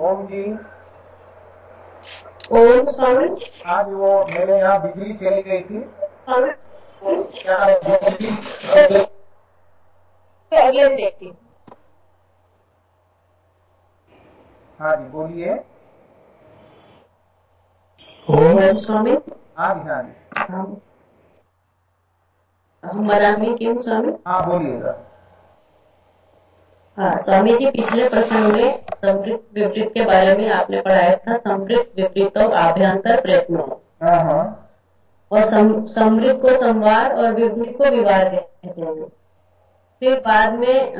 ओम जी। ओम स्वामी। आज वो मेरे यहाँ बिजली चली गई थी। अगले देखती हाँ। जी बोलिए। ओम स्वामी। हाँ जी हाँ जी। हम हमारा क्यों स्वामी? हाँ बोलिएगा। हाँ स्वामी जी पिछले प्रसंग में समृद्ध विपरीत के बारे में आपने पढ़ाया था समृद्ध विपरीतों आभ्यंतर प्रयत्नों। हाँ हाँ। और समृद्ध को संवार और विपरीत को विवार कहते हैं। फिर बाद में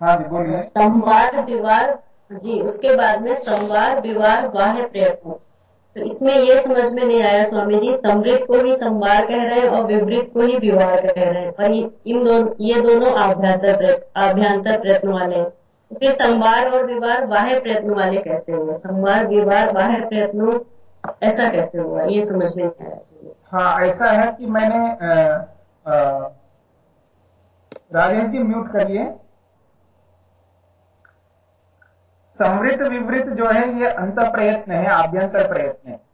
हाँ जी संवार विवार जी उसके बाद में संवार विवार बाह्य प्रयत्न। तो इसमें ये समझ में नहीं आया स्वामी जी समृद्ध को ही संवार कह रहे हैं और विवृत को ही विवाह कह रहे हैं। और इन दोनों ये दोनों आभ्यंतर आभ्यंतर प्रयत्न वाले हैं। फिर संवार और विवाह बाह्य प्रयत्न वाले कैसे हुए? संवार विवाह बाह्य प्रयत्नों ऐसा कैसे हुआ? ये समझ में नहीं आया हाँ ऐसा है कि मैंने अ, अ, राजेश जी म्यूट करिए समृद्ध विवृत जो है, ये अंत प्रयत्न है, आभ्यंतर प्रयत्न है।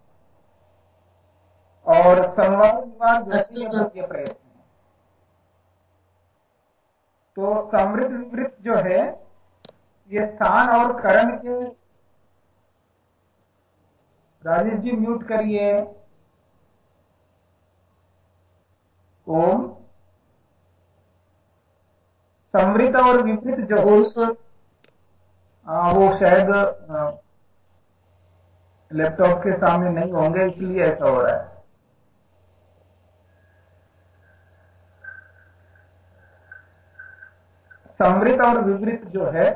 और संवाद विवाद बाह्य प्रयत्न है। तो समृद्ध विवृत जो है, ये स्थान और करण के राजेश जी म्यूट करिए। ओम। समृद्ध और विपरीत जो ओम आ, वो शायद लैपटॉप के सामने नहीं होंगे इसलिए ऐसा हो रहा है। समृद्ध और विवृत जो है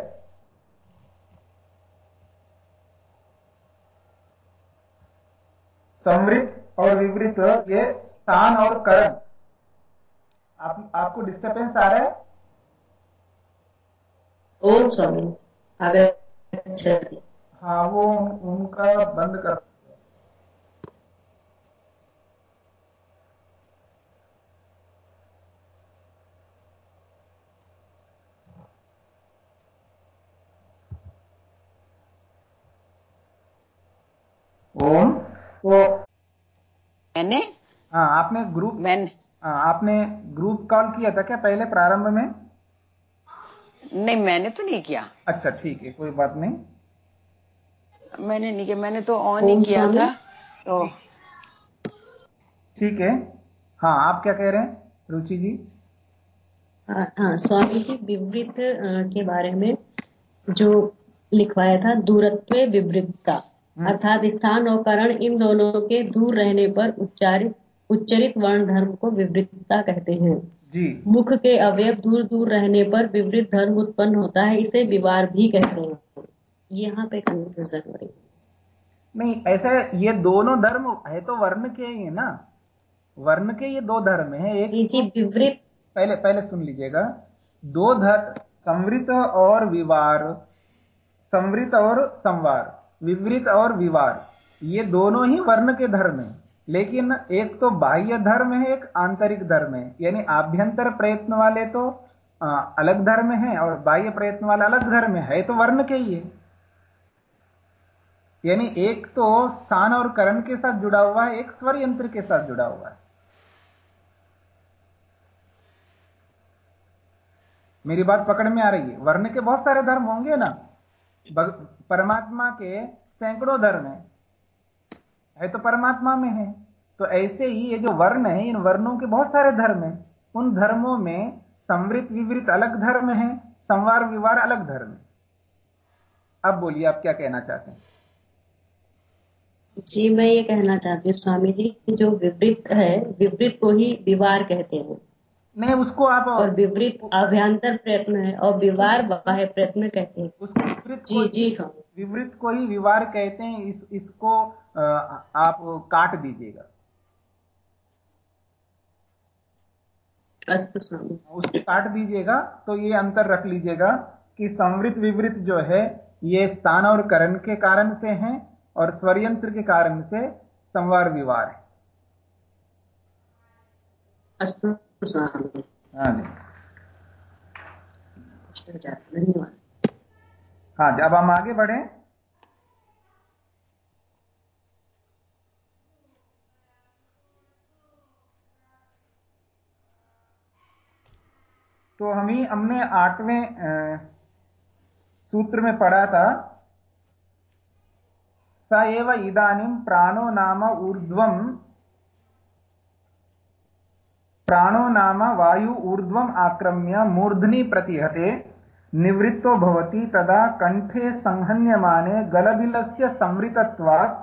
समृद्ध और विपरीत ये स्थान और करण। आप आपको डिस्टर्बेंस आ रहा है? हाँ वो उनका बंद कर ओम। तो मैंने हाँ आपने ग्रुप मैंने हाँ आपने ग्रुप कॉल किया था क्या पहले प्रारंभ में? नहीं मैंने तो नहीं किया। अच्छा ठीक है कोई बात नहीं। मैंने नहीं किया मैंने तो ऑन ही किया था। तो ठीक है। हाँ आप क्या कह रहे हैं रुचि जी? हाँ हाँ, स्वामी जी विवृत के बारे में जो लिखवाया था दूरत्व विवृतता अर्थात स्थान और करण इन दोनों के दूर रहने पर उच्चारित उच्चरित वर्ण धर्म को विवृतता कहते हैं। जी। मुख के अवयव दूर दूर रहने पर विवृत धर्म उत्पन्न होता है इसे विवार भी कहते हैं। यहाँ पे कंफ्यूजन हो। रही नहीं ऐसा ये दोनों धर्म है तो वर्ण के ही है ना। वर्ण के ये दो धर्म है एक जी विवृत पहले पहले सुन लीजिएगा। दो धर्म समृत और विवार। समृत और संवार। विवृत और विवार। ये दोनों ही वर्ण के धर्म हैं। लेकिन एक तो बाह्य धर्म है एक आंतरिक धर्म है। यानी आभ्यंतर प्रयत्न वाले तो आ, अलग धर्म है और बाह्य प्रयत्न वाला अलग धर्म है। है तो वर्ण के ही है। यानी एक तो स्थान और करण के साथ जुड़ा हुआ है एक स्वर यंत्र के साथ जुड़ा हुआ है। मेरी बात पकड़ में आ रही है। वर्ण के बहुत सारे धर्म होंगे ना। परमात्मा के सैकड़ों धर्म है। है तो परमात्मा में है। तो ऐसे ही ये जो वर्ण है इन वर्णों के बहुत सारे धर्म हैं। उन धर्मों में समृत विवृत अलग धर्म है संवार विवार अलग धर्म है। अब बोलिए आप क्या कहना चाहते हैं? जी मैं ये कहना चाहती हूँ स्वामी जी कि जो विवृत है विवृत को ही विवार कहते हैं नहीं उसको आप और विवृत अभ्यंतर प्रयत्न है और विवार बाह्य प्रयत्न कैसे है। उसको विवृत जी को जी स्वामी। विवृत को ही विवार कहते हैं इस इसको आप काट दीजिएगा। उसको काट दीजिएगा तो ये अंतर रख लीजिएगा कि समृद्ध विवृत जो है ये स्थान और करण के कारण से हैं और स्वरयंत्र के कारण से संवार विवार है। अस्तु हाँ जी। धन्यवाद। हाँ जब हम आगे बढ़े। तो हम ही हमने आठवें सूत्र में पढ़ा था, स एव इदानीं प्राणो नाम ऊर्ध्वं, प्राणो नाम वायु ऊर्ध्वम् आक्रम्य मूर्ध्नि प्रतिहते, निवृत्तो भवति तदा कण्ठे संहन्यमाने गलबिलस्य संवृतत्वात्,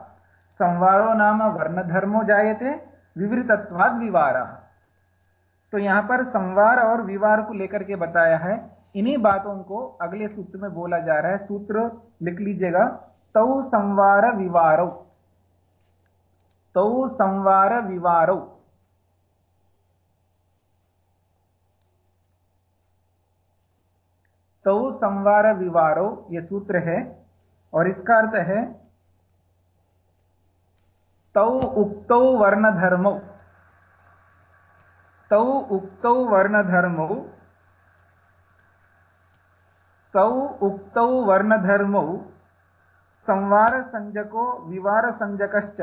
संवारो नाम वर्णधर्मो जायते विवृतत्वाद विवारः। तो यहाँ पर संवार और विवार को लेकर के बताया है। इन्हीं बातों को अगले सूत्र में बोला जा रहा है। सूत्र लिख लीजिएगा। तौ संवार विवारौ। तौ संवार विवारौ। तौ संवार विवारो यह सूत्र है। और इसका अर्थ है, तौ उक्तौ वर्णधर्मौ। तौ उक्तौ वर्णधर्मौ, तौ उक्तौ वर्णधर्मौ संवार संजको विवार संजकश्च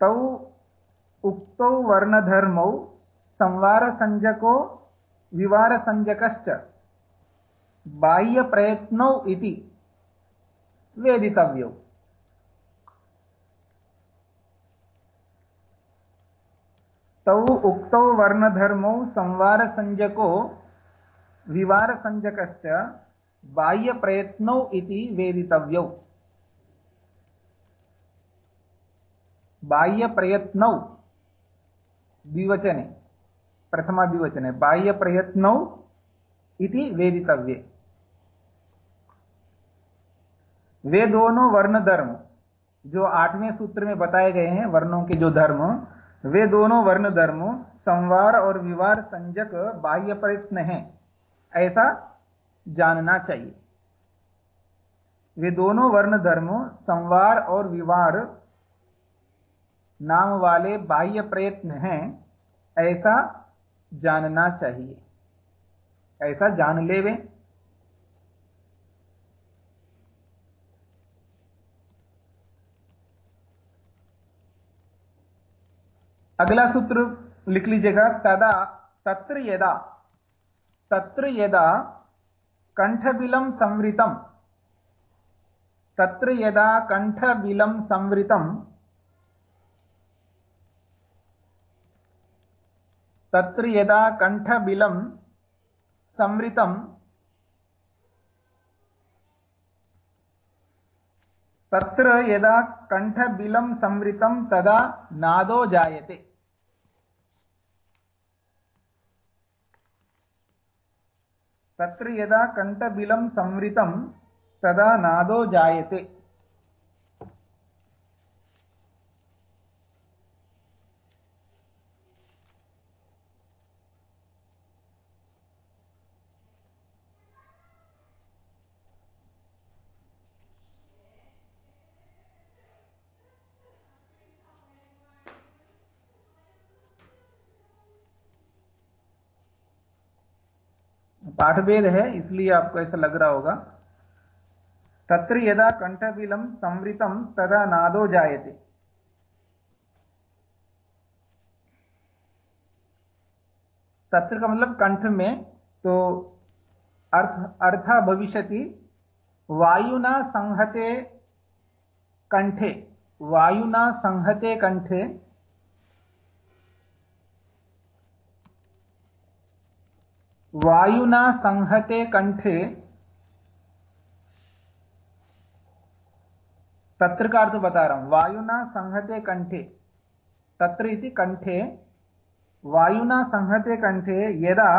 तौ उक्तौ वर्णधर्मौ संवार संजको विवार संजकश्च बाह्य प्रयत्नौ इति वेदितव्यौ। तौ उक्तौ वर्णधर्मौ संवार संजको विवार संजकश्च बाह्य प्रयत्नौ इति वेदितव्यौ। बाह्य प्रयत्नौ द्विवचने प्रथमा द्विवचने बाह्य प्रयत्नौ इति वेदितव्ये। वे दोनों वर्ण धर्म जो आठवें सूत्र में बताए गए हैं, वर्णों के जो धर्म वे दोनों वर्ण धर्म संवार और विवार संजक बाह्य प्रयत्न हैं। ऐसा जानना चाहिए। वे दोनों वर्ण धर्म संवार और विवार नाम वाले बाह्य प्रयत्न हैं, ऐसा जानना चाहिए। ऐसा जान ले अगला सूत्र लिख लीजिएगा, तदा, तत्र यदा तत्र यदा कंठबिलम संवृतम। तत्र यदा कंठबिलम संवृतम, तत्र यदा कंठबिलम संवृतम, तत्र यदा कंठबिलम संवृतम, तदा नादो जायते। तत्र यदा कण्ठबिलं संवृतं तदा नादो जायते। पाठभेद है, इसलिए आपको ऐसा लग रहा होगा। तत्र यदा कंठबिलम संवृतम तदा नादो जायते। तत्र का मतलब कंठ में तो अर्थ, अर्था भविष्यति, वायुना संहते कंठे, वायुना संहते कंठे वायुना संहते कंठे। तत्र का अर्थ बता रहा हूँ। वायुना संहते कंठे। तत्र इति कंठे। वायुना संहते कंठे यदा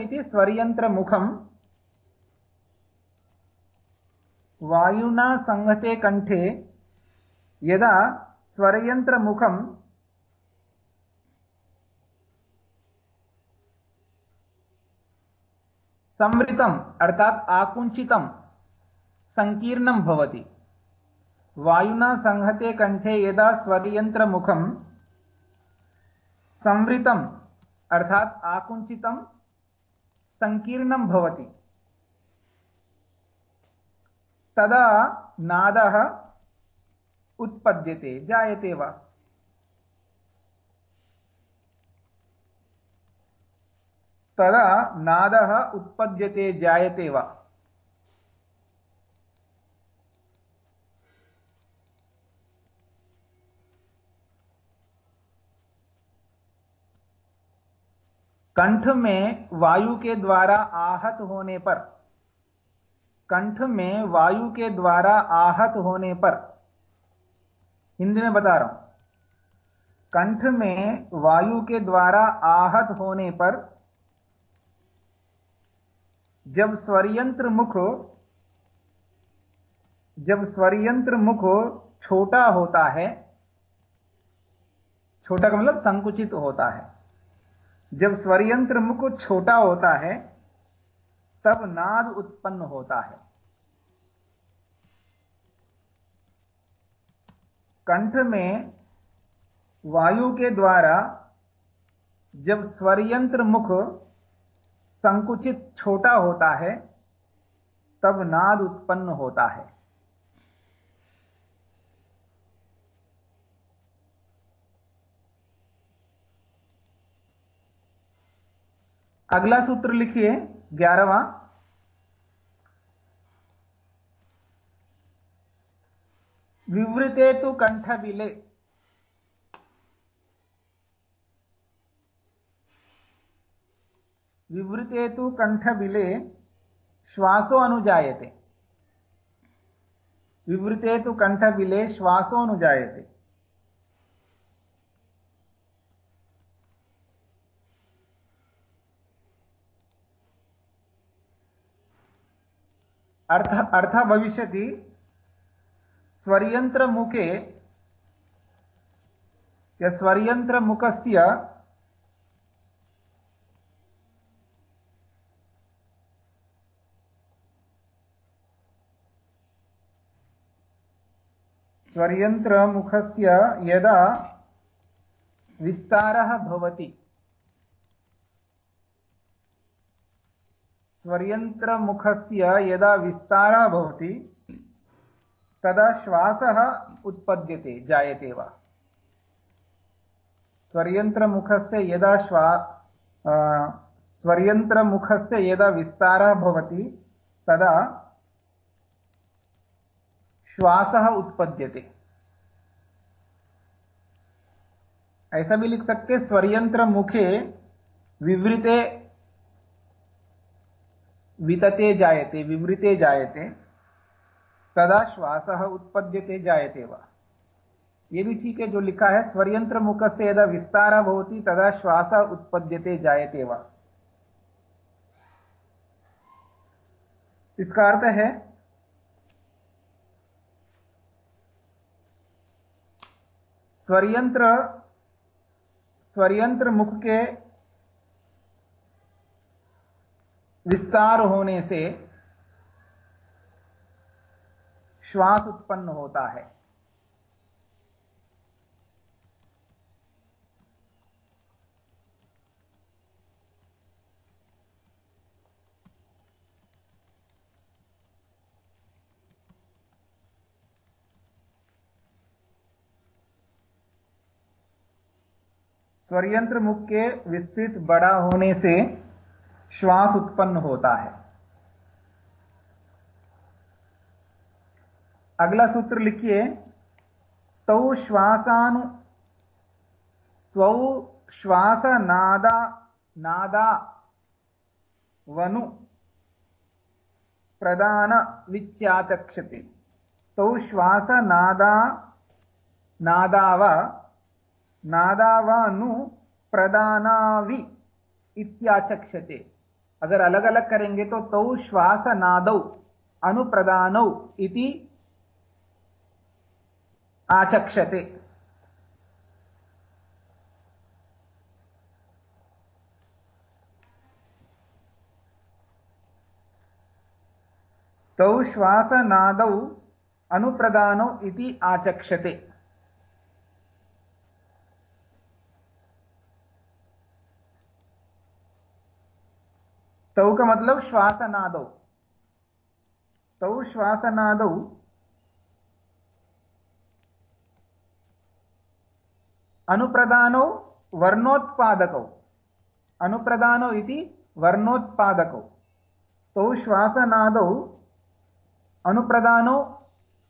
इति स्वर्यंत्र मुखम वायुना संहते कंठे यदा स्वरयंत्र संवृतम अर्थात आकुंचितम संकीर्णम भवति। वायुना संहते कंठे यदा स्वरयंत्र मुखम संवृतम, अर्थात आकुंचितम सङ्कीर्णं भवति। तदा नादः उत्पद्यते, जायते वा? तदा नादः उत्पद्यते, जायते वा? कंठ में वायु के द्वारा आहत होने पर, कंठ में वायु के द्वारा आहत होने पर, हिंदी में बता रहा हूँ, कंठ में वायु के द्वारा आहत होने पर जब स्वरयंत्र मुख जब स्वरयंत्र मुख छोटा होता है, छोटा का मतलब संकुचित होता है। जब स्वरयंत्र मुख छोटा होता है, तब नाद उत्पन्न होता है। कंठ में वायु के द्वारा जब स्वरयंत्र मुख संकुचित छोटा होता है, तब नाद उत्पन्न होता है। अगला सूत्र लिखिए, ग्यारहवा। विवृते तो कंठ बिले विवृते तो कंठ बिले श्वासो अनुजायते। विवृते तो कंठ बिले श्वासो अनुजायते। अर्थ अर्थ भविष्यति। स्वरयन्त्रमुखे स्वरयन्त्रमुखस्य स्वरयन्त्रमुखस्य यदा विस्तारः भवति स्वरयन्त्रमुखस्य यदा विस्तारः भवति, तदा श्वासः उत्पद्यते, जायते वा? स्वरयन्त्रमुखस्य यदा श्वा स्वरयन्त्रमुखस्य यदा विस्तारः भवति, तदा श्वासः उत्पद्यते। ऐसा भी लिख सकते स्वरयंत्र मुखे विवृते वितते जायते, विवृते जायते, तदा श्वास उत्पद्यते जायते वा। ये भी ठीक है, जो लिखा है, स्वरयंत्र मुख से यदा विस्तार होती तदा श्वास उत्पद्यते जायते वा। इसका अर्थ है स्वरयंत्र स्वरयंत्र मुख के विस्तार होने से श्वास उत्पन्न होता है। स्वरयंत्र मुख के विस्तृत बड़ा होने से श्वास उत्पन्न होता है। अगला सूत्र लिखिए, तौ श्वासानु, त्वौ श्वास नादा नादा वनु, प्रदान विच्याचक्षते तौ श्वास नादा नादावनु प्रदानावि इत्याचक्षते अगर अलग अलग करेंगे तो तौ श्वास नादौ अनुप्रदानौ इति आचक्षते तौ श्वासनादौ अनुप्रदानौ इति आचक्षते तौ का मतलब श्वासनादौ। तौ श्वासनादौ। अनुप्रदानौ वर्णोत्पादकौ। अनुप्रदानौ इति तौ श्वासनादौ। अनुप्रदानौ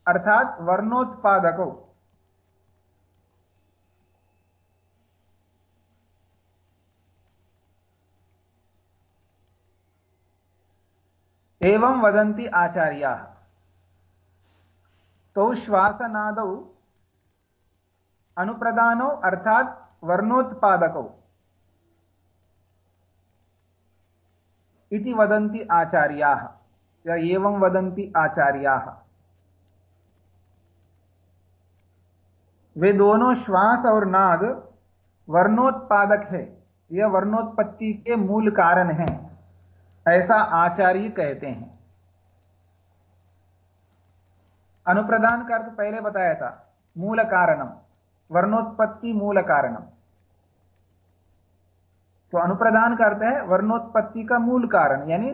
अर्थात वर्णोत्पादकौ। एवं वदन्ति आचार्याः। तौ श्वासनादौ अनुप्रदानौ अर्थात वर्णोत्पादकौ इति वदन्ति आचार्याः। एवं वदन्ति आचार्याः। वे दोनों श्वास और नाद वर्णोत्पादक है। यह वर्णोत्पत्ति के मूल कारण हैं। ऐसा आचार्य कहते हैं। अनुप्रदान का अर्थ पहले बताया था, मूल कारणम, वर्णोत्पत्ति मूल कारणम। तो अनुप्रदान का अर्थ है वर्णोत्पत्ति का मूल कारण, यानी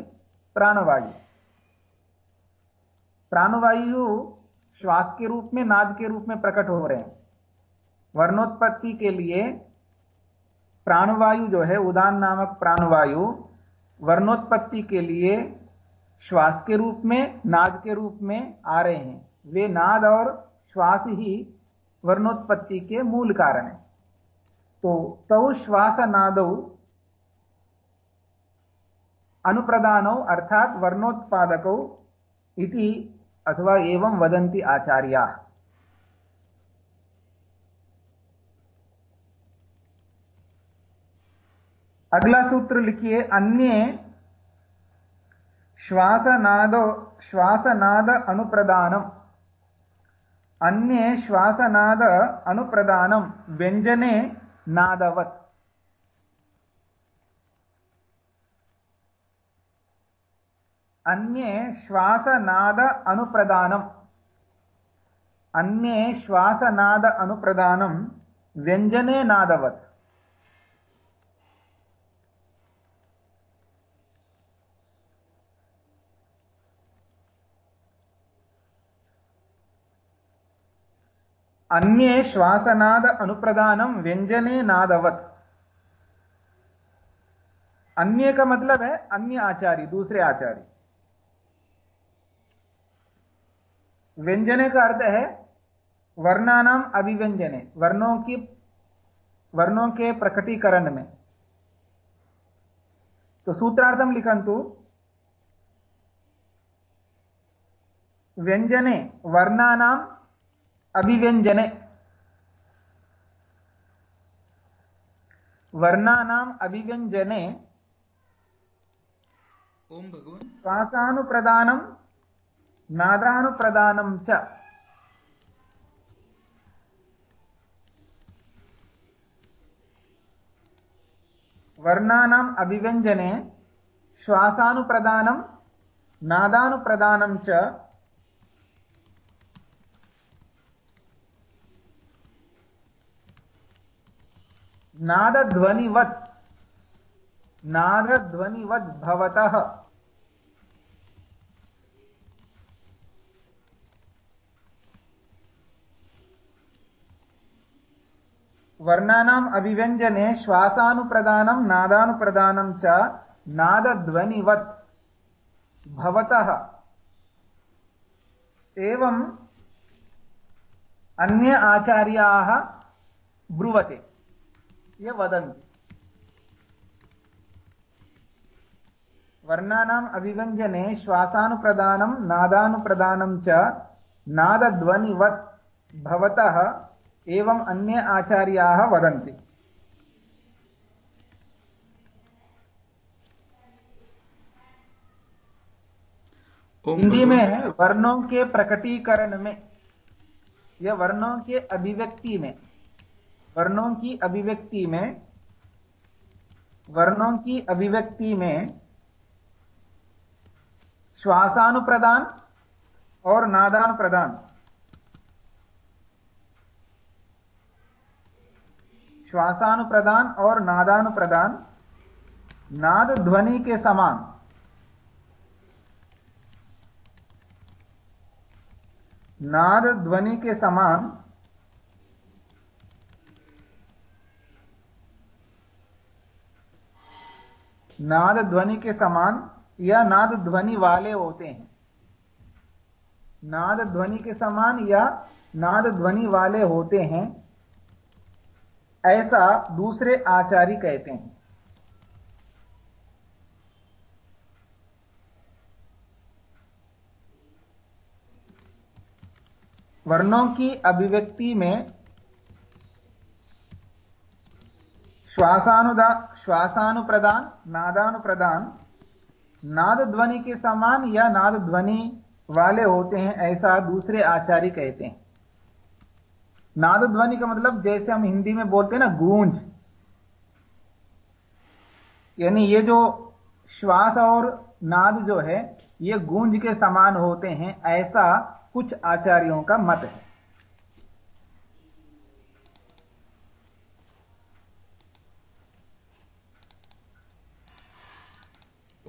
प्राणवायु। प्राणवायु श्वास के रूप में, नाद के रूप में प्रकट हो रहे हैं। वर्णोत्पत्ति के लिए प्राणवायु जो है, उदान नामक प्राणवायु वर्णोत्पत्ति के लिए श्वास के रूप में, नाद के रूप में आ रहे हैं। वे नाद और श्वास ही वर्णोत्पत्ति के मूल कारण है। तो तौ श्वास नादौ अनुप्रदानौ अर्थात वर्णोत्पादकौ इति अथवा एवं वदन्ति आचार्याः। अगला सूत्र लिखिए अन्य श्वासनाद श्वासनाद अनुप्रदानम अन्य श्वासनाद अनुप्रदानम व्यंजने नादवत अन्य श्वासनाद अनुप्रदानम अन्य श्वासनाद अनुप्रदानम व्यंजने नादवत अन्य श्वासनाद अनुप्रदानम व्यंजने नादवत। अन्य का मतलब है अन्य आचार्य दूसरे आचार्य व्यंजने का अर्थ है वर्णानाम अभिव्यंजने वर्णों की, वर्णों के प्रकटीकरण में। तो सूत्रार्थम लिखंतु व्यंजने वर्णानाम अभिव्यंजने वर्णानाम अभिव्यंजने ओम भगवान। श्वासानुप्रदानम नादानुप्रदानम च। वर्णानाम अभिव्यंजने श्वासानुप्रदानम नादानुप्रदानम च। नादध्वनिवत्। नादध्वनिवद् भवतः। वर्णानाम् अभिव्यञ्जने श्वासानुप्रदानं नादानुप्रदानं च नादध्वनिवत् भवतः। एवम् अन्य आचार्याः ब्रुवते। ये वदन्ति वर्णानाम् अभिव्यञ्जने श्वासानुप्रदानं नादानुप्रदानं च नादध्वनिवत् भवतः एवम् अन्ये आचार्याः वदन्ति। हिंदी में वर्णों के प्रकटीकरण में या वर्णों के अभिव्यक्ति में। वर्णों की अभिव्यक्ति में, वर्णों की अभिव्यक्ति में श्वासानुप्रदान और नादानुप्रदान। श्वासानुप्रदान और नादानुप्रदान नाद ध्वनि के समान। नाद ध्वनि के समान नाद ध्वनि के समान या नाद ध्वनि वाले होते हैं। नाद ध्वनि के समान या नाद ध्वनि वाले होते हैं, ऐसा दूसरे आचार्य कहते हैं। वर्णों की अभिव्यक्ति में श्वासानुदा, श्वासानुप्रदान, नादानुप्रदान नाद ध्वनि के समान या नाद ध्वनि वाले होते हैं, ऐसा दूसरे आचार्य कहते हैं। नाद ध्वनि का मतलब जैसे हम हिंदी में बोलते हैं ना, गूंज। यानी ये जो श्वास और नाद जो है, ये गूंज के समान होते हैं, ऐसा कुछ आचार्यों का मत है।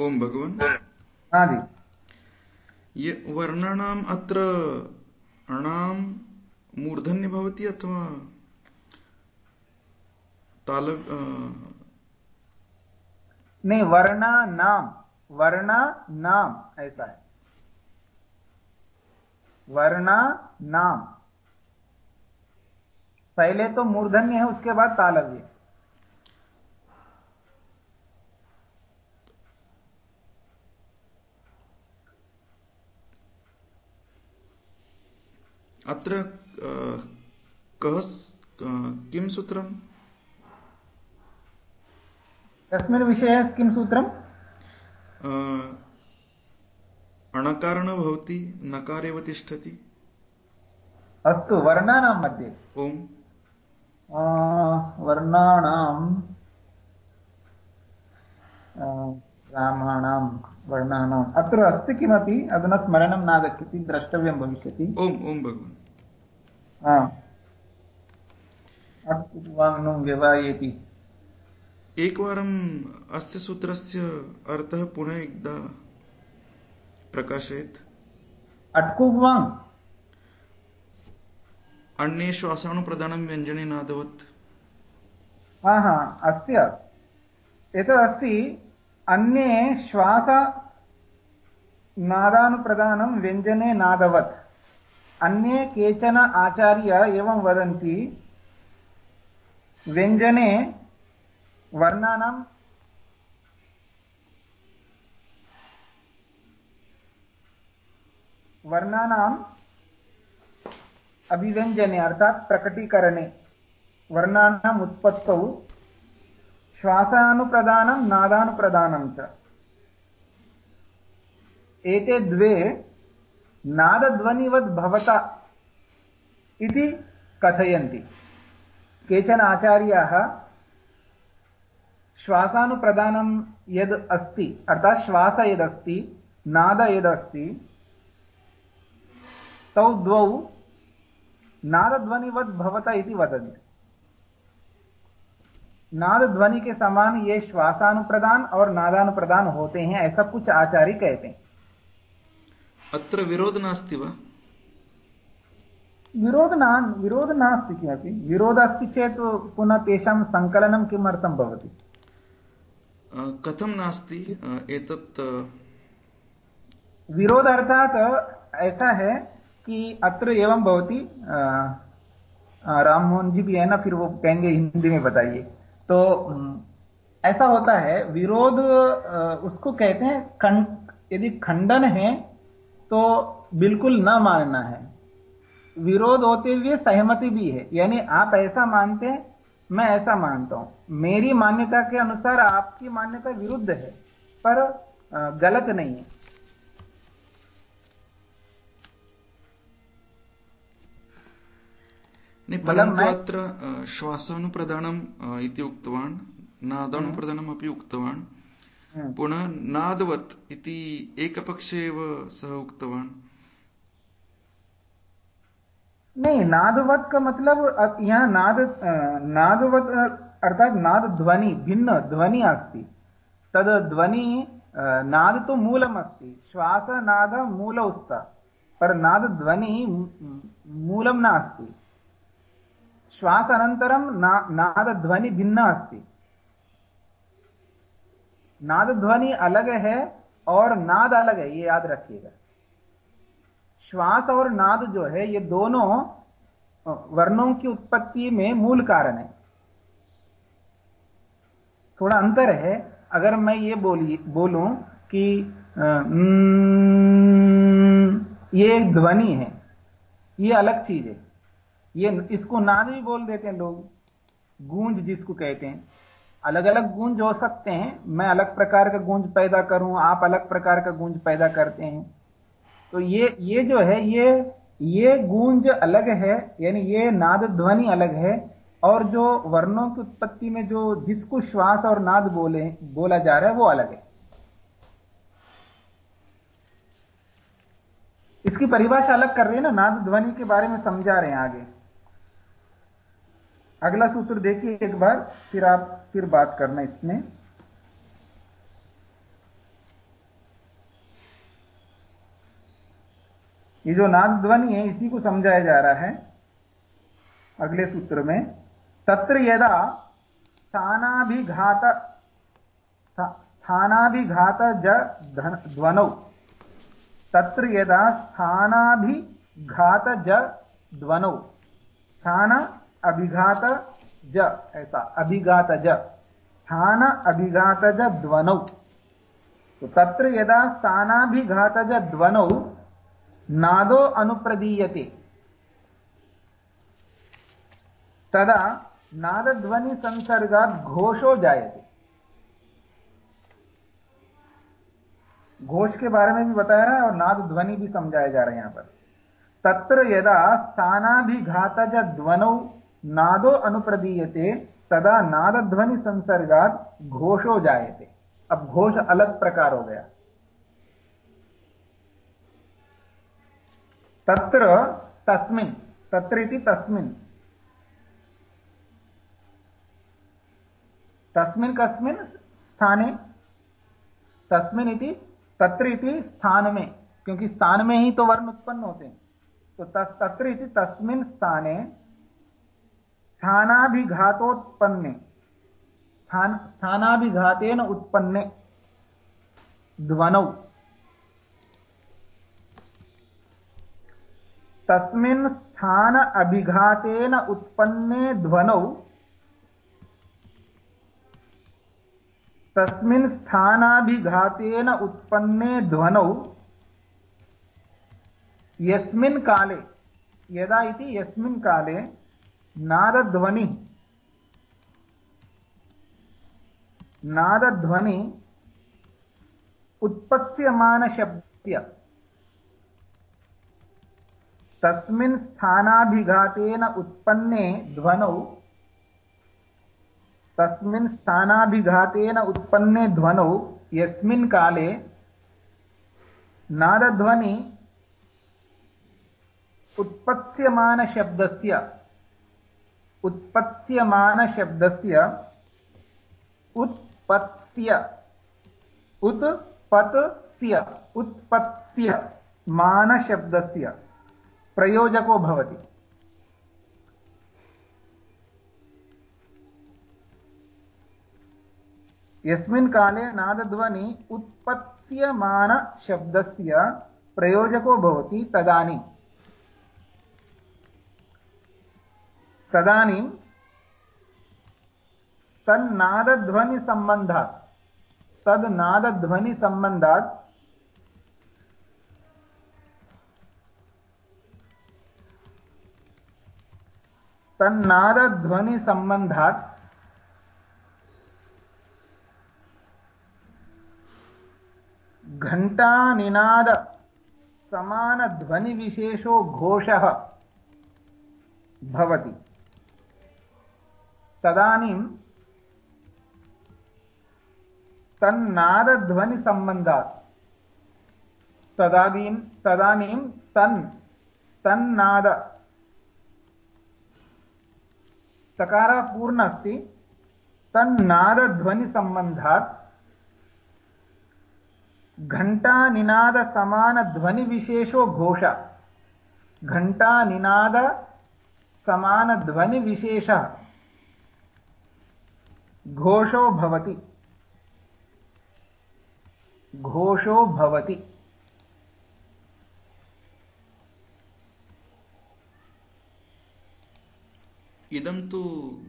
ओम भगवान। हाँ जी। ये वर्णानाम् अत्र अणां मूर्धन्य भवति अथवा ताल नहीं वर्णा नाम वर्णा नाम ऐसा है। वर्णा नाम पहले तो मूर्धन्य है उसके बाद तालव्य। अत्र कः किं सूत्रम्? विषये किं सूत्रम्? अणकार न भवति नकार एव तिष्ठति। अस्तु वर्णानां मध्ये। ओम्। वर्णानां ग्रामाणां वर्णानाम्। अत्र अस्ति किमपि? अधुना स्मरणं नागच्छति द्रष्टव्यं भविष्यति। ओम् भगवान्। एकवारम् अस्य सूत्रस्य अर्थः पुनः एकदा प्रकाशयेत्. अट्कुवाङ् अन्ये श्वासानुप्रदानं व्यञ्जने नादवत्. हा हा अस्य. एतदस्ति अन्ये श्वास नादानुप्रदानं व्यञ्जने नादवत्. अन्ये केचन आचार्य एवं वदन्ति, व्यञ्जने वर्णानां वर्णानाम् अभिव्यञ्जने, अर्थात् प्रकटीकरणे, वर्णानाम् उत्पत्तौ श्वासानुप्रदानं, नादानुप्रदानं च। एते द्वे नादध्वनिवद् भवता इति कथयन्ति। केचन आचार्याः श्वासानुप्रदानं यद् अस्ति, अर्थात् श्वास यदस्ति, नाद यदस्ति, तौ द्वौ नादध्वनिवद् भवता इति वदन्ति। नाद ध्वनि के समान ये श्वासानुप्रदान और नादानुप्रदान होते हैं, ऐसा कुछ आचार्य कहते हैं। अत्र विरोध नास्ति वा? विरोध ना विरोध नास्ति किमपि। विरोध अस्ति चेत् पुनः तेषां सङ्कलनं किमर्थं भवति? कथं नास्ति? एतत् विरोध अर्थात ऐसा है कि अत्र एवं भवति राम मोहन जी भी है ना फिर वो कहेंगे हिंदी में बताइए। तो ऐसा होता है विरोध उसको कहते हैं खंड यदि खंडन है तो बिल्कुल न मानना है। विरोध होते हुए सहमति भी है। यानी आप ऐसा मानते हैं मैं ऐसा मानता हूँ। मेरी मान्यता के अनुसार आपकी मान्यता विरुद्ध है पर गलत नहीं है। परन्तु अत्र श्वासानुप्रदानम् इति उक्तवान् नादानुप्रदानम् अपि उक्तवान्। पुनः नादवत् इति एकपक्षे एव सः उक्तवान्। नहीं नादवत का मतलब यहाँ नाद नादवत अर्थात नाद ध्वनि भिन्न ध्वनि अस्ति। तद् ध्वनि नाद तु मूलम् अस्ति। श्वास नाद मूलौ स्त पर नादध्वनि मूलं नास्ति श्वासानन्तरं ना नादध्वनि भिन्ना अस्ति। नादध्वनि अलग है और नाद अलग है, ये याद रखिएगा। श्वास और नाद जो है, ये दोनों वर्णों की उत्पत्ति में मूल कारण है। थोड़ा अंतर है, अगर मैं ये बोली, बोलूँ कि ये ध्वनि है, ये अलग चीज़ है। ये इसको नाद भी बोल देते हैं लोग, गूंज जिसको कहते हैं। अलग अलग गूंज हो सकते हैं। मैं अलग प्रकार का गूंज पैदा करूँ, आप अलग प्रकार का गूंज पैदा करते हैं। तो ये ये जो है, ये ये गूंज अलग है, यानी ये नाद ध्वनि अलग है, और जो वर्णों की उत्पत्ति में जो जिसको श्वास और नाद बोले, बोला जा रहा है, वो अलग है। इसकी परिभाषा अलग कर रहे हैं ना, नाद ध्वनि के बारे में समझा रहे हैं आगे। अगला सूत्र देखिए एक बार, फिर आप, फिर बात करना इसमें। ये जो नाद ध्वनि है, इसी को समझाया जा रहा है अगले सूत्र में। तत्र यदा स्थानाभिघात स्थानाभिघात ज ध्वनौ। तत्र यदा स्थानाभिघात ज ध्वनौ। स्थान अभिघात ज, ऐसा, अभिघात ज, स्थान अभिघात ज ध्वनौ। तो तत्र यदा स्थानाभिघात ज ध्वनौ, नादो अनुप्रदीयते। तदा नादध्वनि संसर्गात घोषो जायते। घोष के बारे में भी बताया रहा है और नाद ध्वनि भी समझाया जा रहा है यहाँ पर। तत्र यदा स्थानाभिघातज ध्वनौ नादो अनुप्रदीयते, तदा नादध्वनि संसर्गात घोषो जायते। अब घोष अलग प्रकार हो गया। तत्र तस्मिन् तत्र तस्मिन्। तस्मिन् कस्मिन् स्थाने, तस्मिन् इति तत्र स्थान में क्योंकि स्थान में ही तो वर्ण उत्पन्न होते हैं। तो तस तत्र तस्मिन् स्थाने स्थानाभिघातोत्पन्ने। स्थान स्थानाभिघातेन उत्पन्ने। ध्वनौ तस्मिन् स्थान अभिघातेन उत्पन्ने ध्वनौ तस्मिन् स्थानाभिघातेन उत्पन्ने ध्वनौ यस्मिन् काले, यदा इति यस्मिन् काले नादध्वनि नादध्वनि उत्पत्स्यमानशब्दस्य तस्मिन् स्थानाभिघातेन उत्पन्ने ध्वनौ, तस्मिन् स्थानाभिघातेन उत्पन्ने ध्वनौ, यस्मिन् काले नादध्वनि उत्पत्स्यमानशब्दस्य उत्पत्स्यमानशब्दस्य उत्पत्स्य उत्पत्स्य उत्पत्स्य मानशब्दस्य प्रयोजको भवति। यस्मिन् काले नादध्वनि उत्पत्स्यमानशब्दस्य प्रयोजको भवति तदानीं तदानीं तन्नादध्वनिसम्बन्धात् तद्नादध्वनिसम्बन्धात् तन्नादध्वनिसम्बन्धात् घण्टानिनाद समानध्वनिविशेषो घोषः भवति। तदानीं तन्नादध्वनिसम्बन्धात्। तदादीन् तदानीं तन् तन्नाद। तकार पूर्ण अस्ति। तन्नादध्वनिसम्बन्धात्। घण्टानिनादसमानध्वनिविशेषो घोष। घंटा निनाद समान ध्वनि विशेष घोषो भवति। घोषो भवति। इदं तु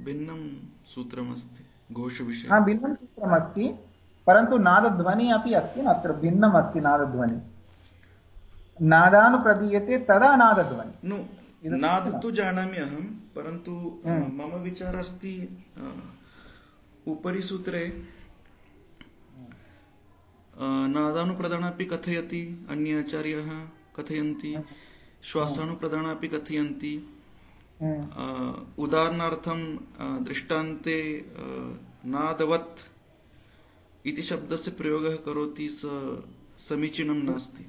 भिन्नं सूत्रमस्ति घोषविषये। हा भिन्नं सूत्रमस्ति परन्तु नादध्वनिः अपि अस्ति न अत्र भिन्नम् अस्ति नादध्वनिः। नादानुप्रदीयते तदा नादध्वनि। नु नाद तु जानामि अहं परन्तु हम्म। मम विचारः अस्ति उपरि सूत्रे नादानुप्रदान अपि कथयति अन्ये आचार्याः कथयन्ति श्वासानुप्रदान अपि कथयन्ति उदाहरणार्थं दृष्टान्ते नादवत् इति शब्दस्य प्रयोगः करोति, स समीचीनं नास्ति।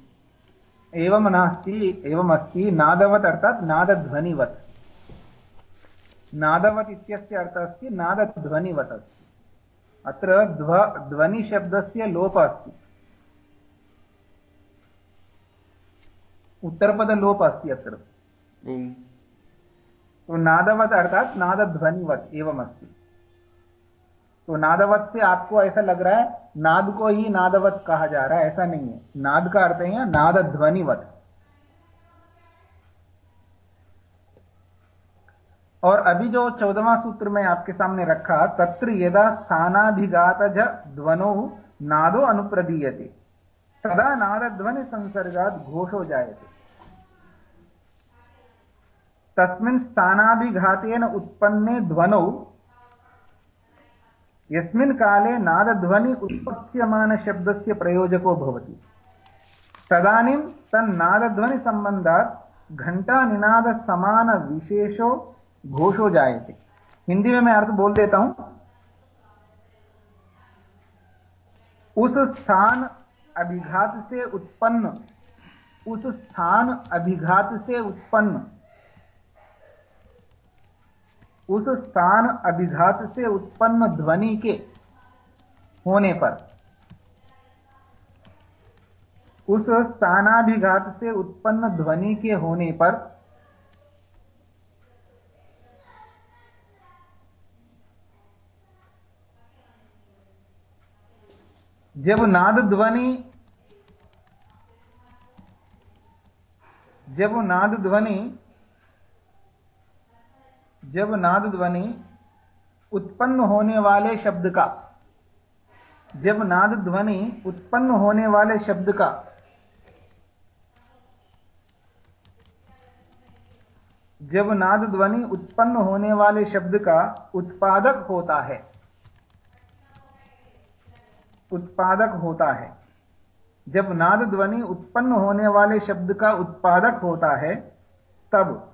एवं नास्ति एवमस्ति नादवत् अर्थात् नादध्वनिवत्। नादवत् इत्यस्य अर्थः अस्ति, नादध्वनिवत् अस्ति। अत्र ध्व ध्वनिशब्दस्य लोपः अस्ति। उत्तरपदलोपः अस्ति अत्र। ओम् तो नादवत अर्थात नादध्वनिवत एवं अस्ति तो नादवत से आपको ऐसा लग रहा है नाद को ही नादवत कहा जा रहा है ऐसा नहीं है। नाद का अर्थ है नादध्वनिवत। और अभी जो चौदहवां सूत्र में आपके सामने रखा, तत्र यदा स्थानाभिघातज ध्वनो नादो अनुप्रदीयते। तदा नादध्वनि संसर्गात घोषो जायते। तस्मिन् स्थानाभिघातेन उत्पन्ने ध्वनौ, यस्मिन् काले नादध्वनि उत्पत्स्यमानशब्दस्य प्रयोजको भवति। तदानीं तन्नादध्वनिसम्बन्धात् घण्टानिनादसमानविशेषो घोषो जायते हिंदी में मैं अर्थ बोल देता हूँ। उस स्थान अभिघात से उत्पन्न, उस स्थान अभिघात से उत्पन्न, उस स्थान अभिघात से उत्पन्न ध्वनि के होने पर, उस स्थानाभिघात से उत्पन्न ध्वनि के होने पर जब नाद ध्वनि, जब नाद ध्वनि, जब नाद ध्वनि उत्पन्न होने वाले शब्द का, जब नाद ध्वनि उत्पन्न होने वाले शब्द का, जब नाद ध्वनि उत्पन्न होने वाले शब्द का उत्पादक होता है। उत्पादक होता है। जब नाद ध्वनि उत्पन्न होने वाले शब्द का उत्पादक होता है, तब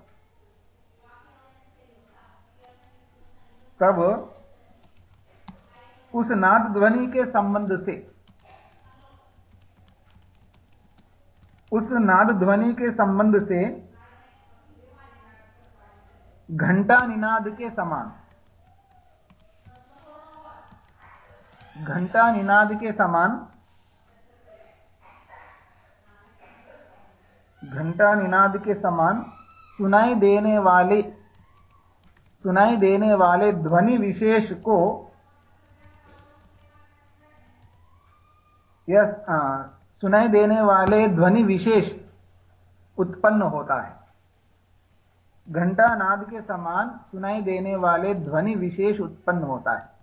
तब उस नाद ध्वनि के संबंध से, उस नाद ध्वनि के संबंध से घंटा निनाद के समान। घंटा निनाद के समान घंटा निनाद के समान सुनाई देने वाले, सुनाई देने वाले ध्वनि विशेष को यस सुनाई देने वाले ध्वनि विशेष उत्पन्न होता है। घंटा नाद के समान सुनाई देने वाले ध्वनि विशेष उत्पन्न होता है।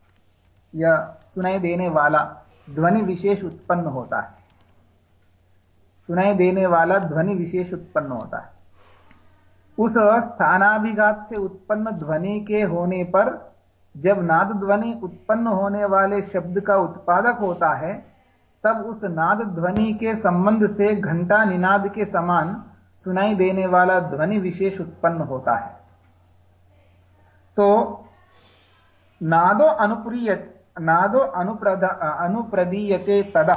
या सुनाई देने वाला ध्वनि विशेष उत्पन्न होता है। सुनाई देने वाला ध्वनि विशेष उत्पन्न होता है। उस स्थानाभिघात से उत्पन्न ध्वनि के होने पर जब नाद ध्वनि उत्पन्न होने वाले शब्द का उत्पादक होता है, तब उस नाद ध्वनि के संबंध से घंटा निनाद के समान सुनाई देने वाला ध्वनि विशेष उत्पन्न होता है। तो नादो अनुप्रिय नादो अनुप्रद अनुप्रदीयते तदा।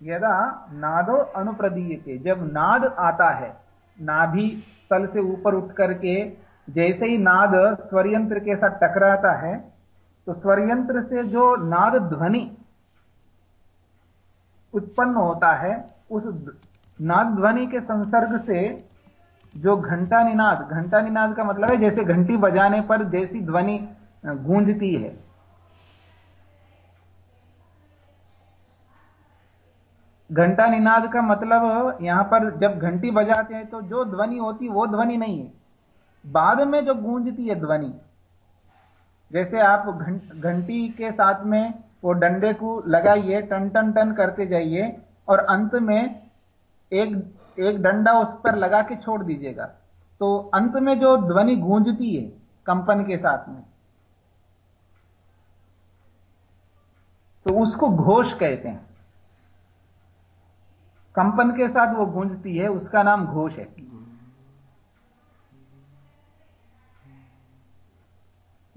यदा नादो अनुप्रदीयते, जब नाद आता है, नाभि स्थल से ऊपर उठ करके, जैसे ही नाद स्वरयंत्र के साथ टकराता है तो स्वरयंत्र से जो नाद ध्वनि उत्पन्न होता है, उस नाद ध्वनि के संसर्ग से जो घंटा निनाद घंटा निनाद का मतलब है जैसे घंटी बजाने पर जैसी ध्वनि गूंजती है। घंटा निनाद का मतलब यहाँ पर जब घंटी बजाते हैं तो जो ध्वनि होती वो ध्वनि नहीं है। बाद में जो गूंजती है ध्वनि, जैसे आप घंटी के साथ में वो डंडे को लगाइए, टन टन टन करते जाइए और अंत में एक एक डंडा उस पर लगा के छोड़ दीजिएगा। तो अंत में जो ध्वनि गूंजती है कंपन के साथ में तो उसको घोष कहते हैं। कंपन के साथ वो गूंजती है, उसका नाम घोष है।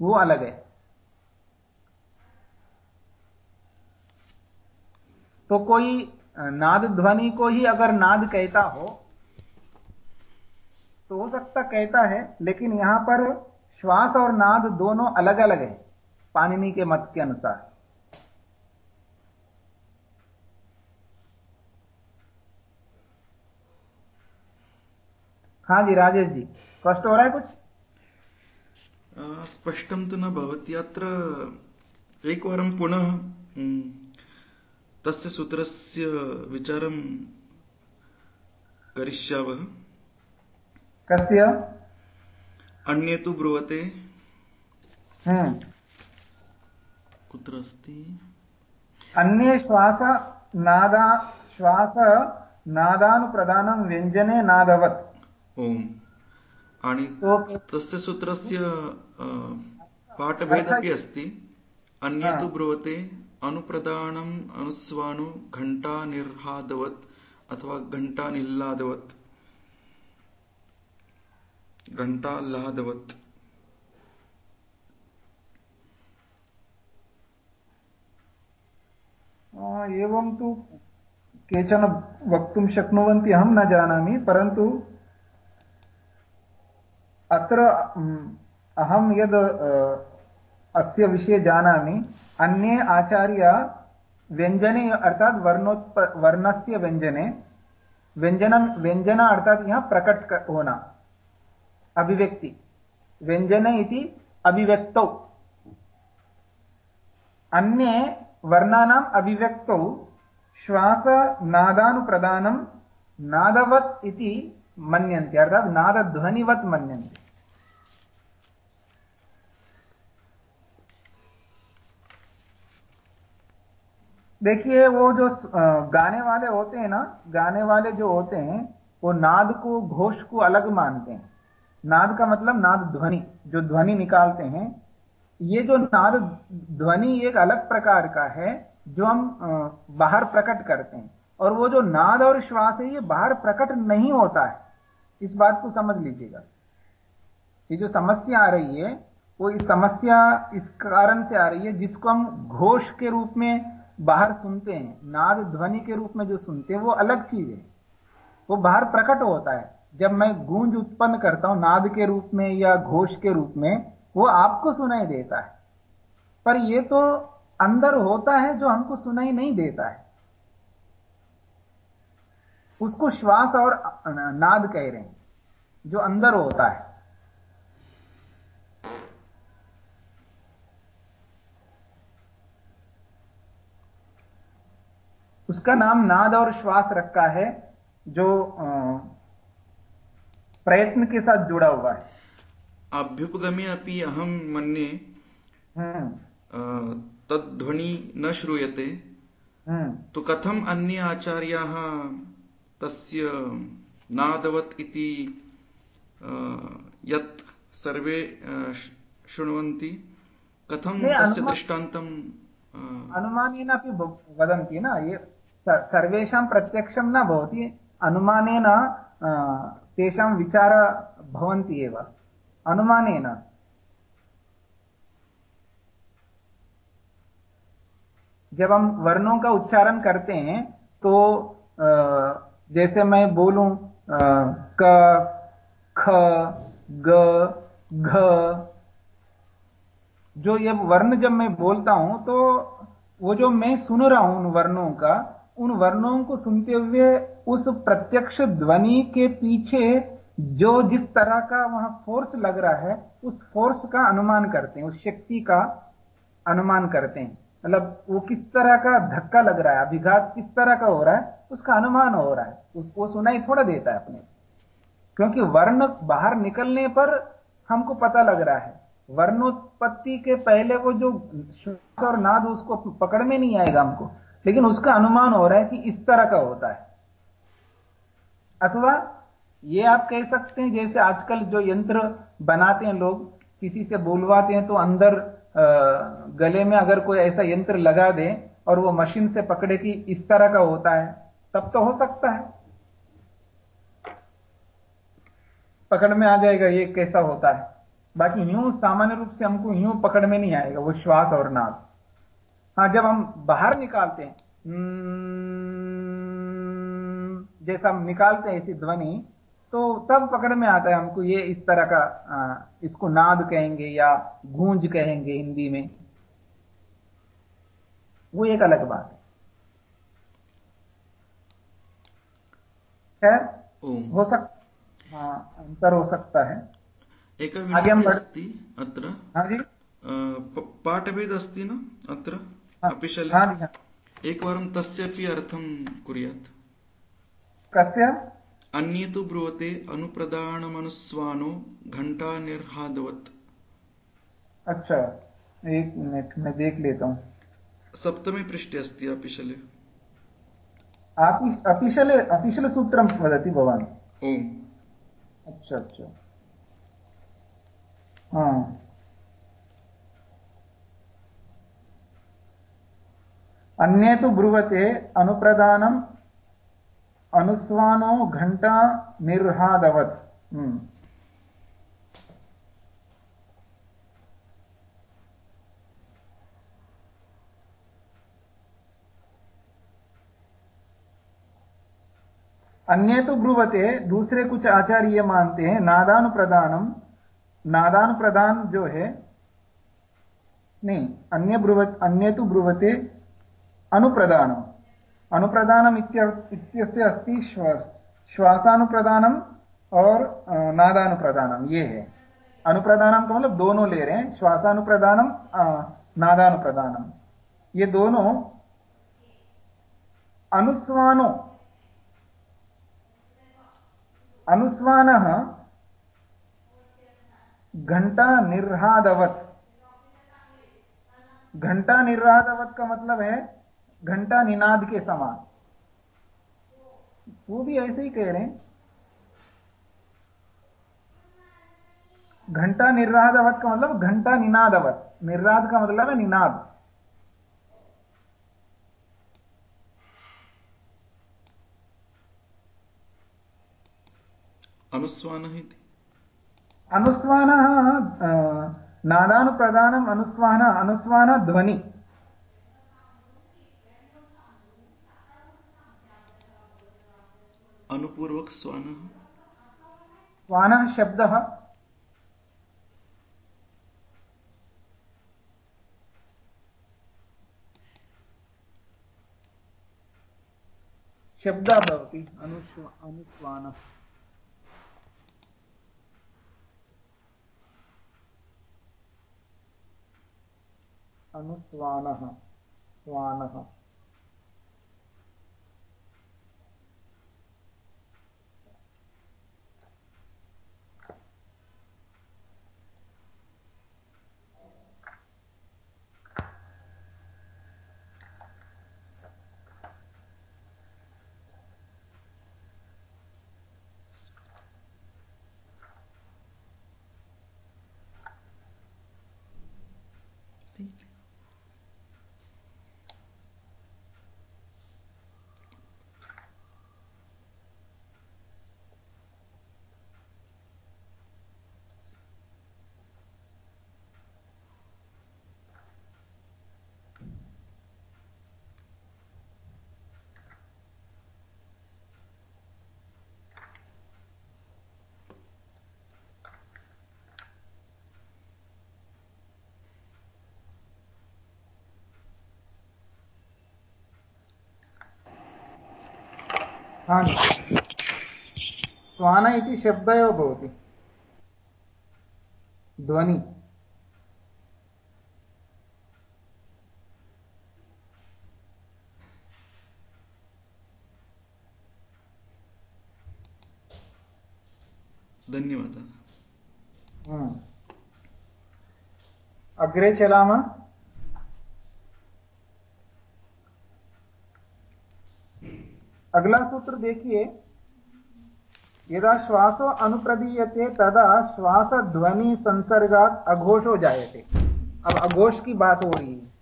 वो अलग है। तो कोई नाद ध्वनि को ही अगर नाद कहता हो तो हो सकता कहता है, लेकिन यहाँ पर श्वास और नाद दोनों अलग अलग है पानिनी के मत के अनुसार। हाँ जी राजेश जी स्पष्ट हो रहा है कुछ? स्पष्टं तु न भवति। अत्र एकवारं पुनः तस्य सूत्रस्य विचारं करिष्यावः। कस्य? अन्ये तु ब्रुवते। हम्म। कुत्र अस्ति? अन्ये श्वास नादा श्वास नादानुप्रदानं व्यञ्जने नादवत्। ओम्। आणि तस्य सूत्रस्य पाठभेदपि अस्ति। अन्ये तु ब्रुवते अनुप्रदानम् अनुस्वानु घण्टा निर्हादवत् अथवा घण्टा निल्लादवत् घण्टाह्लादवत् एवं तु केचन वक्तुं शक्नुवन्ति अहं न जानामि परन्तु अत्र अहं यद् अस्य विषये जानामि, अन्ये आचार्य व्यञ्जने, अर्थात वर्णोत्प, वर्णस्य व्यञ्जने, व्यञ्जनं, व्यञ्जन अर्थात यहाँ प्रकट होना, अभिव्यक्ति, व्यञ्जने इति अभिव्यक्तौ। अन्ये वर्णानाम् अभिव्यक्तौ श्वासनादानुप्रदानं नादवत् इति मन्यन्ते, अर्थात नादध्वनिवत् मन्यन्ते। देखिए, वो जो गाने वाले होते हैं ना, गाने वाले जो होते हैं, वो नाद को घोष को अलग मानते हैं। नाद का मतलब नाद ध्वनि, जो ध्वनि निकालते हैं। ये जो नाद ध्वनि एक अलग प्रकार का है, जो हम बाहर प्रकट करते हैं। और वो जो नाद और श्वास है, ये बाहर प्रकट नहीं होता है। इस बात को समझ लीजिएगा। ये जो समस्या आ रही है, वो इस समस्या, इस कारण से आ रही है, जिसको हम घोष के रूप में बाहर सुनते हैं, नाद ध्वनि के रूप में जो सुनते हैं, वो अलग चीज़ है। वो बाहर प्रकट होता है। जब मैं गूंज उत्पन्न करता हूँ, नाद के रूप में या घोष के रूप में, वो आपको सुनाई देता है। पर ये तो अंदर होता है जो हमको सुनाई नहीं देता है। उसको श्वास और नाद कह रहे हैं, जो अंदर होता है। उसका नाम नाद और श्वास रखा है जो प्रयत्न के साथ जुड़ा हुआ है अभ्युपगमे अपि अहम मन्ये हम्म। तद्ध्वनि न श्रूयते हम्म। तो कथम अन्य आचार्याः तस्य नादवत् इति यत् सर्वे शृण्वन्ति कथं तस्य दृष्टान्तम् अनुमानेन अपि वदन्ति न ये सर्वेषां प्रत्यक्षं न भवति, अनुमानेन तेषां विचारः भवन्ति एव। अनुमानेन। जब हम वर्णों का उच्चारण करते हैं तो जैसे मैं बोलूँ क, ख, ग, घ, जो ये वर्ण जब मैं बोलता हूँ तो वो जो मैं सुन रहा हूँ उन वर्णों का उन वर्णों को सुनते हुए उस प्रत्यक्ष ध्वनि के पीछे जो जिस तरह का वहाँ फोर्स लग रहा है, उस फोर्स का अनुमान करते हैं, उस शक्ति का अनुमान करते हैं। मतलब वो किस तरह का धक्का लग रहा है, अभिघात किस तरह का हो रहा है, उसका अनुमान हो रहा है। उसको सुनाई थोड़ा देता है अपने। क्योंकि वर्ण बाहर निकलने पर हमको पता लग रहा है। वर्णोत्पत्ति के पहले वो जो श्वास और नाद, उसको पकड़ में नहीं आएगा हमको। लेकिन उसका अनुमान हो रहा है कि इस तरह का होता है। अथवा ये आप कह सकते हैं, जैसे आजकल जो यंत्र बनाते हैं लोग, किसी से बोलवाते हैं तो अंदर गले में अगर कोई ऐसा यंत्र लगा दे और वो मशीन से पकड़े कि इस तरह का होता है, तब तो हो सकता है। पकड़ में आ जाएगा, ये कैसा होता है। बाकी यूँ सामान्य रूप से हमको यूँ पकड़ में नहीं आएगा, वो श्वास और नाद हाँ जब हम बाहर निकालते हैं जैसा हम निकालते हैं ऐसी ध्वनि तो तब पकड़ में आता है हमको ये इस तरह का आ, इसको नाद कहेंगे या गूंज कहेंगे हिंदी में। वो एक अलग बात है। खैर हो सकता हाँ अंतर हो सकता है। एक आगे हम अस्ति अत्र। हाँ जी। पाठभेद अस्ति न अत्र? हाँ, अपिशल् हाँ हाँ। एकवारं तस्यापि अर्थं कुर्यात्। कस्य? अन्ये तु ब्रुवते अनुप्रदानमनुस्वानो घण्टानिर्हादवत् अच्छा एक मिनट मैं देख लेता हूँ। सप्तमे पृष्ठे अस्ति अपिशले अपिशले अपिशलसूत्रं वदति भवान्। ओम्। अच्छा अच्छा। हाँ। अन्ये तु ब्रुवते अनुप्रदानम् अनुस्वानो घंटा निर्हादवत। हम्म। अन्य तो ब्रुवते, दूसरे कुछ आचार्य मानते हैं नादानुप्रदानम नादानुप्रदान जो है, नहीं, अन्य ब्रुवत, अन्य तो ब्रुवते अनुप्रदानम। अनुप्रदानम इत्यस्य अस्ति श्वासानुप्रदानम और नादानुप्रदानम, ये है। अनुप्रदानम का मतलब दोनों ले रहे हैं, श्वासानुप्रदानम नादानुप्रदानम। ये दोनों अनुस्वानो, अनुस्वान घंटा निर्हादवत। घंटा निर्हादवत का मतलब है घंटा निनाद के समान। वो भी ऐसे ही कह रहे हैं। घंटा निर्राधवत का मतलब घंटा निनादवत। निर्राध का मतलब है निनाद। अनुस्वान अनुस्वान नादानुप्रदानम अनुस्वान अनुस्वान ध्वनि। अनुपूर्वक स्वान। स्वान शब्द। शब्द अनुस्वान। अनुस्वानः स्वानः। हाँ स्वान इति शब्द एव भवति। ध्वनि। धन्यवादः। हम्म। अग्रे चलामः। अगला सूत्र देखिए। यदा श्वासो अनुप्रदीयते, तदा श्वास ध्वनि संसर्गात अघोषो जायते। अब अघोष की बात हो रही है।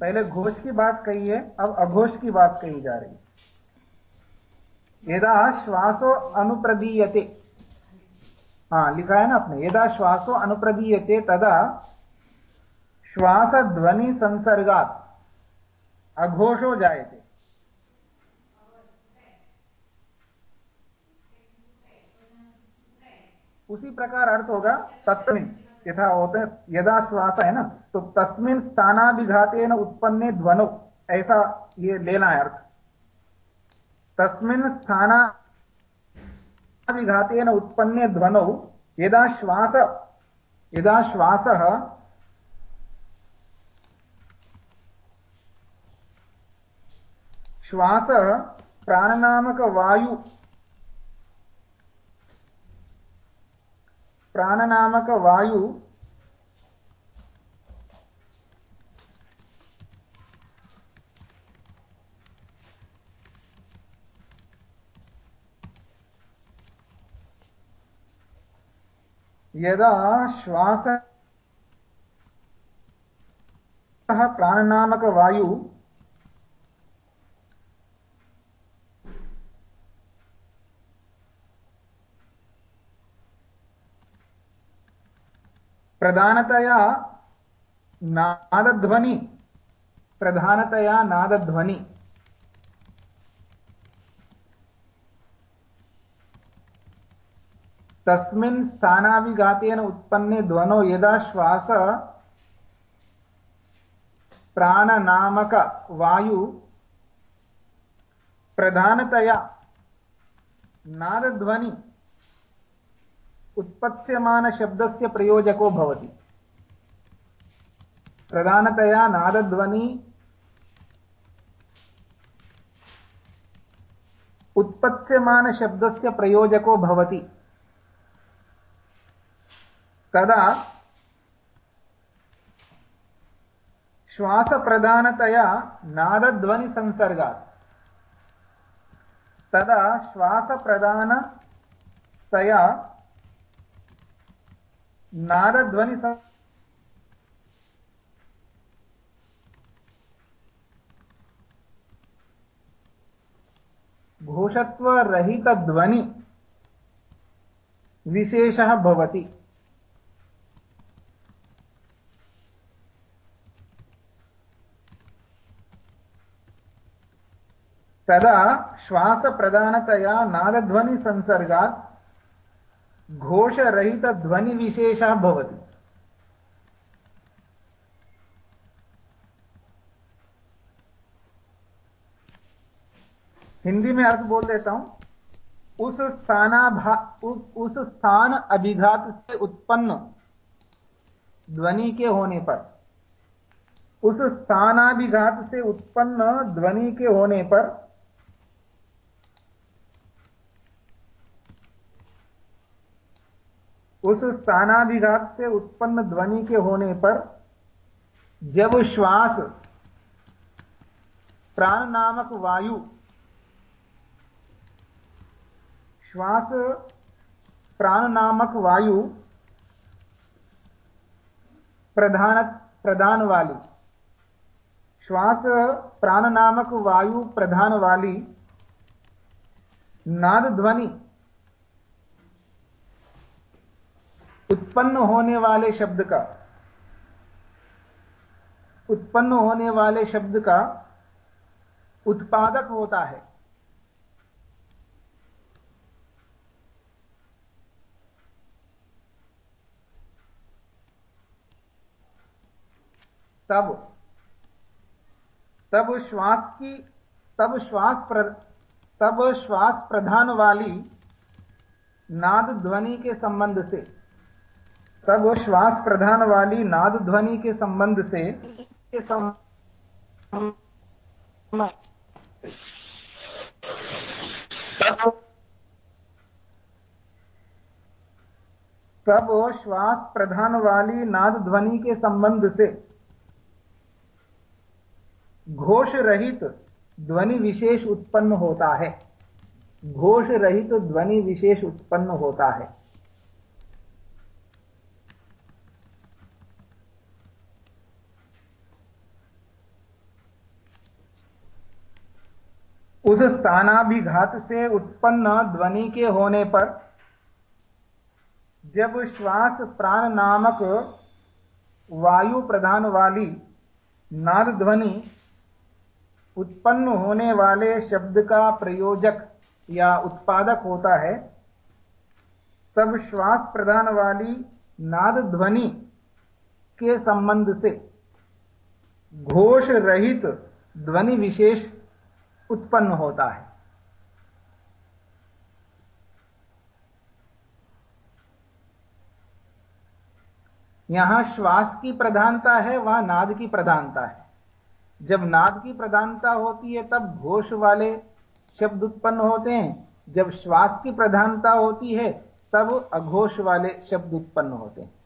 पहले घोष की बात कही है अब अघोष की बात कही जा रही है। यदा श्वासो अनुप्रदीयते हाँ लिखा है ना आपने, यदा श्वासो अनुप्रदीयते, तदा श्वास ध्वनि संसर्गात अघोषो जायते। उसी प्रकार अर्थ होगा तत्मिन यथा होते यदा श्वास है ना तो तस्मिन स्थानाभिघाते न उत्पन्ने ध्वनो। ऐसा ये लेना है अर्थ। तस्मिन स्थानाभिघाते न उत्पन्ने ध्वनौ, यदा श्वास यदा श्वास श्वास प्राणनामक वायु प्राणनामक वायु यदा श्वास प्राणनामक प्रधानतया नादध्वनि प्रधानतया नादध्वनि। तस्मिन् स्थानाभिघातेन उत्पन्ने ध्वनो यदा श्वास प्राणनामक प्रधानतया नादध्वनि उत्पत्स्यमानशब्दस्य प्रयोजको भवति। प्रधानतया नादध्वनि उत्पत्स्यमानशब्दस्य प्रयोजको भवति। तदा श्वासप्रधानतया नादध्वनिसंसर्गात् तदा श्वासप्रधानतया नादध्वनि घोषत्वरहितध्वनि विशेषः भवति। तदा श्वासप्रधानतया नादध्वनिसंसर्गात् घोषरहितध्वनिविशेषः भवति। हिंदी में अर्थ बोल देता हूँ। उस स्थानाभा उस स्थान अभिघात से उत्पन्न ध्वनि के होने पर, उस स्थानाभिघात से उत्पन्न ध्वनि के होने पर उस स्थानाभिघात से उत्पन्न ध्वनि के होने पर जब श्वास प्राण नामक वायु श्वास प्राण नामक वायु प्रधान प्रधान वाली, श्वास प्राण नामक वायु प्रधान वाली, नाद ध्वनि उत्पन्न होने वाले शब्द का उत्पन्न होने वाले शब्द का उत्पादक होता है। तब तब श्वास की तब श्वास प्र, तब श्वास प्रधान वाली नाद ध्वनि के संबंध से तब वो श्वास प्रधान वाली नाद ध्वनि के संबंध से तब वो श्वास प्रधान वाली नाद ध्वनि के संबंध से घोष रहित ध्वनि विशेष उत्पन्न होता है। घोष रहित ध्वनि विशेष उत्पन्न होता है। स्थानाभिघात से उत्पन्न ध्वनि के होने पर जब श्वास प्राण नामक वायु प्रधान वाली नाद ध्वनि उत्पन्न होने वाले शब्द का प्रयोजक या उत्पादक होता है, तब श्वास प्रधान वाली नाद ध्वनि के संबंध से घोष रहित ध्वनि विशेष उत्पन्न होता है। यहाँ श्वास की प्रधानता है, वहाँ नाद की प्रधानता है। जब नाद की प्रधानता होती है, तब घोष वाले शब्द उत्पन्न होते हैं। जब श्वास की प्रधानता होती है, तब अघोष वाले शब्द उत्पन्न होते हैं।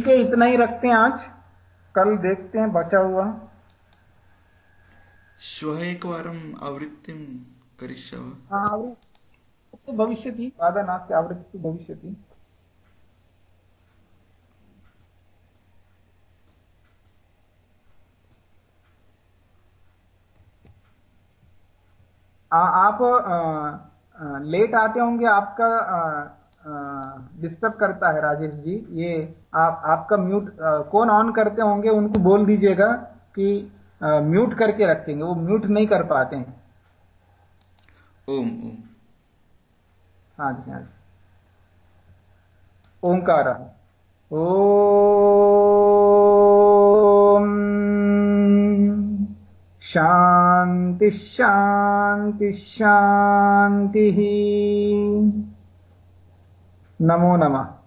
ठीक है इतना ही रखते हैं आज। कल देखते हैं बचा हुआ। श्वः एकवारम् आवृत्तिं करिष्यावः। हाँ आवृत्ति भविष्यति बाधा नास्ति आवृत्ति भविष्यति आ, आप आ, आ, लेट आते होंगे आपका आ, डिस्टर्ब करता है राजेश जी। ये आप आपका म्यूट कौन ऑन करते होंगे उनको बोल दीजिएगा कि म्यूट करके रखेंगे। वो म्यूट नहीं कर पाते हैं। ओम ओम। हाँ जी हाँ जी। ओंकार। ओ शांति शांति शांति नमो नमः।